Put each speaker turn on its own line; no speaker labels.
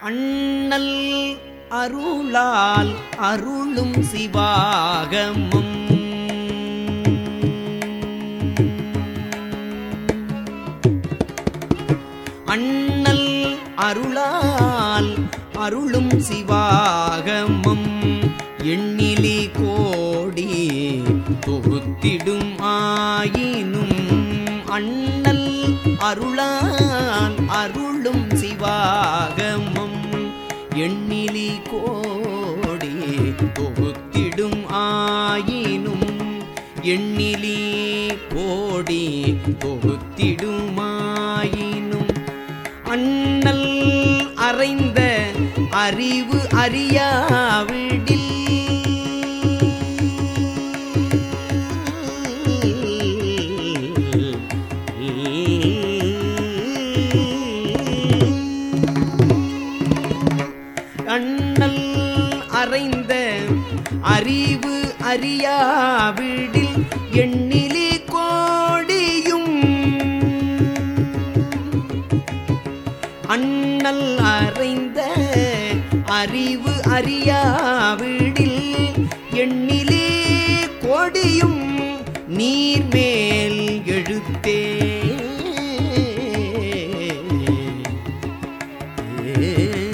அண்ணல் அருளால் அருளும் சிவாகமும். அண்ணல் அருளால் அருளும் சிவாகமும். எண்ணிலி கோடி தொகுத்திடும் ஆயினும் அண்ணல் அருளால் அருளும் எண்ணிலி கோடி தொகுத்திடும் ஆயினும் எண்ணிலி கோடி தொகுத்திடுமாயினும். அண்ணல் அறைந்த அறிவு அறியாவிடில். அண்ணல் அறைந்த அறிவு அறியாவிடில் எண்ணிலி கோடியும் அண்ணல் அறைந்த அறிவு அறியாவிடில் எண்ணிலே கோடியும் நீர்மேல் எழுத்தே yeah.